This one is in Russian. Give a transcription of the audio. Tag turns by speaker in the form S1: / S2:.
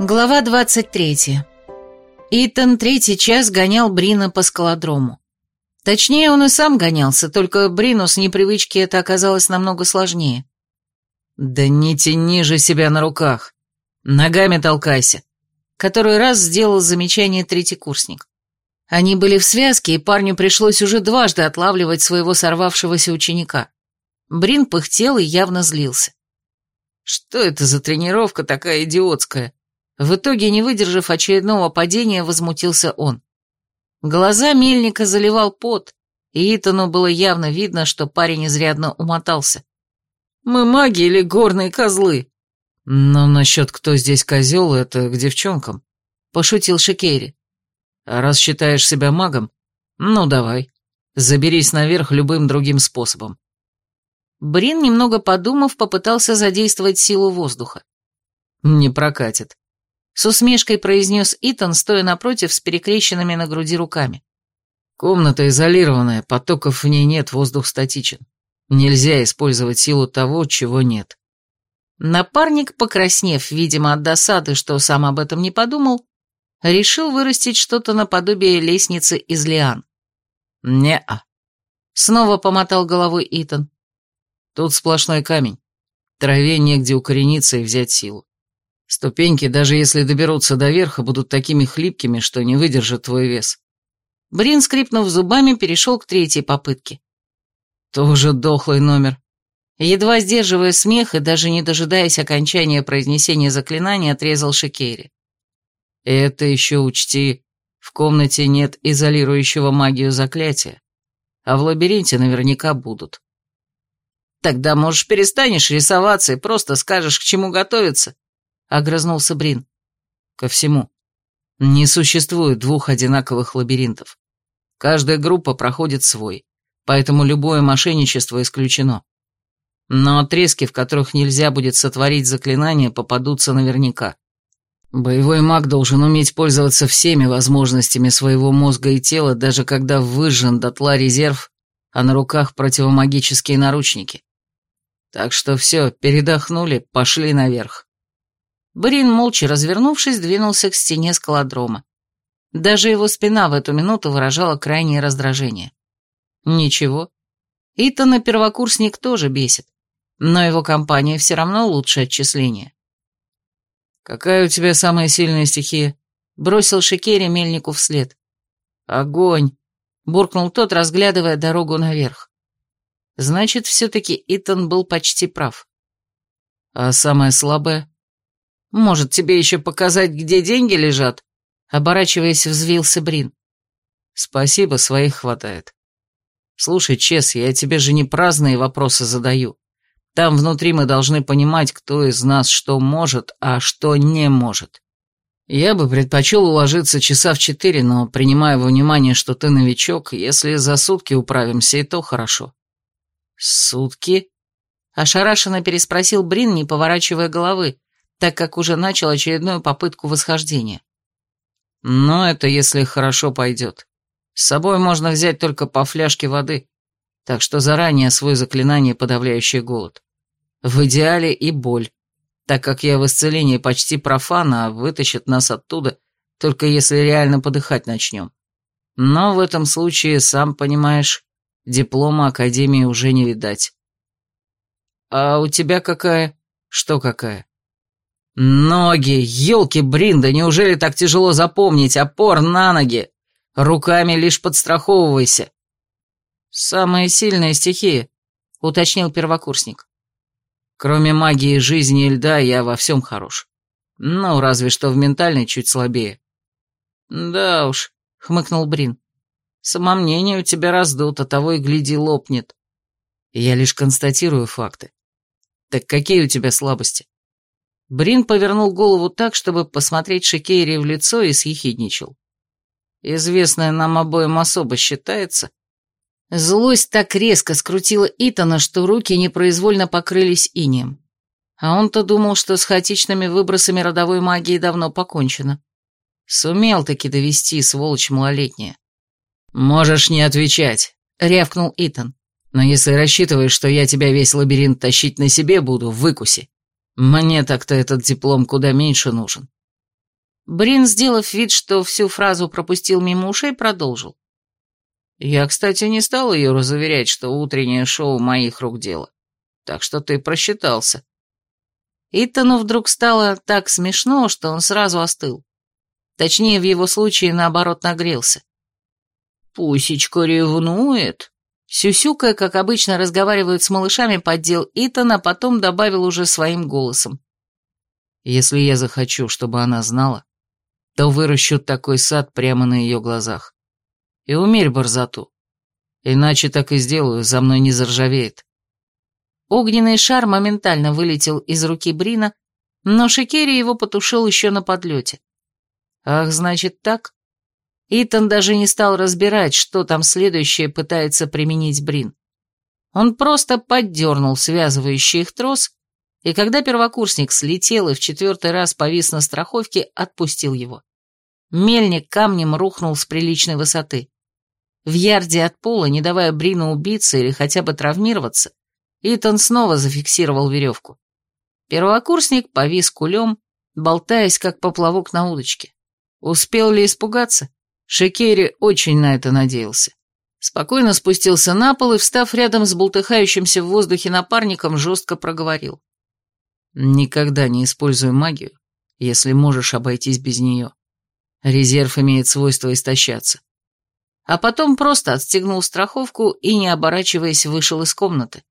S1: Глава 23. Итан третий час гонял Брина по скалодрому. Точнее, он и сам гонялся, только Брину с непривычки это оказалось намного сложнее.
S2: «Да не тяни же себя на руках! Ногами толкайся!»
S1: Который раз сделал замечание третий курсник. Они были в связке, и парню пришлось уже дважды отлавливать своего сорвавшегося ученика. Брин пыхтел и явно злился.
S2: «Что это за тренировка такая идиотская?»
S1: В итоге, не выдержав очередного падения, возмутился он. Глаза мельника заливал пот, и Итану было явно видно, что парень изрядно умотался.
S2: «Мы маги или горные козлы?» «Но насчет кто здесь козел, это к девчонкам», — пошутил Шикери. «А раз считаешь себя магом, ну давай, заберись наверх любым другим способом».
S1: Брин, немного подумав, попытался задействовать силу воздуха.
S2: «Не прокатит.
S1: С усмешкой произнес Итан, стоя напротив с перекрещенными на груди руками.
S2: Комната изолированная, потоков в ней нет, воздух статичен. Нельзя использовать силу того, чего нет.
S1: Напарник, покраснев, видимо, от досады, что сам об этом не подумал, решил вырастить что-то наподобие лестницы из лиан.
S2: «Не-а», —
S1: снова помотал головой Итан.
S2: «Тут сплошной камень. Траве негде укорениться и взять силу. Ступеньки, даже если доберутся до верха, будут такими хлипкими, что не выдержат твой вес.
S1: Брин, скрипнув зубами, перешел к третьей попытке.
S2: Тоже дохлый номер.
S1: Едва сдерживая смех и даже не дожидаясь окончания произнесения заклинания, отрезал Шикери.
S2: Это еще учти, в комнате нет изолирующего магию заклятия, а в лабиринте наверняка будут.
S1: Тогда, можешь, перестанешь рисоваться и просто скажешь, к чему готовиться, — огрызнулся Брин.
S2: «Ко всему. Не существует двух одинаковых лабиринтов. Каждая группа проходит свой, поэтому любое мошенничество исключено. Но отрезки, в которых нельзя будет сотворить заклинание, попадутся наверняка. Боевой маг должен уметь пользоваться всеми возможностями своего мозга и тела, даже когда выжжен дотла резерв, а на руках противомагические наручники. Так что все, передохнули, пошли наверх.
S1: Брин, молча развернувшись, двинулся к стене скалодрома. Даже его спина в эту минуту выражала крайнее раздражение. Ничего. Итана первокурсник тоже бесит, но его компания все равно лучше отчисления.
S2: «Какая у тебя самая сильная стихия?» — бросил Шикери мельнику вслед.
S1: «Огонь!» — буркнул тот, разглядывая дорогу наверх. Значит, все-таки Итан был почти прав.
S2: «А самая слабая?»
S1: Может, тебе еще показать, где деньги лежат?» Оборачиваясь, взвился Брин.
S2: «Спасибо, своих хватает. Слушай, Чес, я тебе же не праздные вопросы задаю. Там внутри мы должны понимать, кто из нас что может, а что не может. Я бы предпочел уложиться часа в четыре, но принимая во внимание, что ты новичок, если за сутки управимся, и то хорошо».
S1: «Сутки?» Ошарашенно переспросил Брин, не поворачивая головы, так как уже начал очередную попытку восхождения.
S2: Но это если хорошо пойдет. С собой можно взять только по фляжке воды, так что заранее свой заклинание, подавляющее голод. В идеале и боль, так как я в исцелении почти профан, а вытащит нас оттуда, только если реально подыхать начнем. Но в этом случае, сам понимаешь, диплома Академии уже не видать. А у тебя какая? Что какая? Ноги, елки Бринда, неужели так тяжело запомнить? Опор на ноги. Руками лишь подстраховывайся.
S1: Самая сильная стихия, уточнил первокурсник.
S2: Кроме магии жизни и льда, я во всем хорош. Ну, разве что в ментальной чуть слабее.
S1: Да уж, хмыкнул Брин. Самомнение у тебя раздуто, того и гляди лопнет.
S2: Я лишь констатирую факты. Так какие у тебя слабости?
S1: Брин повернул голову так, чтобы посмотреть Шикейри в лицо и съехидничал. «Известная нам обоим особо считается?» Злость так резко скрутила Итана, что руки непроизвольно покрылись инеем. А он-то думал, что с хаотичными выбросами родовой магии давно покончено. Сумел таки довести, сволочь малолетняя.
S2: «Можешь не отвечать», — рявкнул Итан. «Но если рассчитываешь, что я тебя весь лабиринт тащить на себе буду, выкуси. Мне так-то этот диплом куда меньше нужен.
S1: Брин, сделав вид, что всю фразу пропустил мимо ушей, продолжил. «Я, кстати, не стал ее разуверять, что утреннее шоу моих рук дело. Так что ты просчитался». Итану вдруг стало так смешно, что он сразу остыл. Точнее, в его случае, наоборот, нагрелся. «Пусечка ревнует?» Сюсюкая, как обычно, разговаривают с малышами, поддел Итан, а потом добавил уже своим голосом. «Если я захочу, чтобы она знала, то выращу такой сад прямо на ее глазах. И умерь борзоту. Иначе так и сделаю, за мной не заржавеет». Огненный шар моментально вылетел из руки Брина, но Шикери его потушил еще на подлете. «Ах, значит так?» Итан даже не стал разбирать, что там следующее пытается применить Брин. Он просто поддернул связывающий их трос, и когда первокурсник слетел и в четвертый раз повис на страховке, отпустил его. Мельник камнем рухнул с приличной высоты. В ярде от пола, не давая Брину убиться или хотя бы травмироваться, Итан снова зафиксировал веревку. Первокурсник повис кулем, болтаясь, как поплавок на удочке. Успел ли испугаться? Шекери очень на это надеялся. Спокойно спустился на пол и, встав рядом с бултыхающимся в воздухе напарником, жестко проговорил. «Никогда не используй магию, если можешь обойтись без нее. Резерв имеет свойство истощаться». А потом просто отстегнул страховку и, не оборачиваясь, вышел из комнаты.